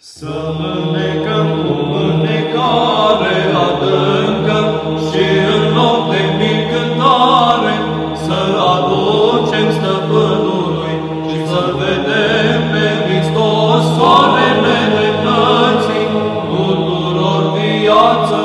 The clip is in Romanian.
Să mânecăm cu mânecare adâncă și în loc de mil să aducem stăpânului și să vedem pe Hristos soarele dreptății tuturor viața.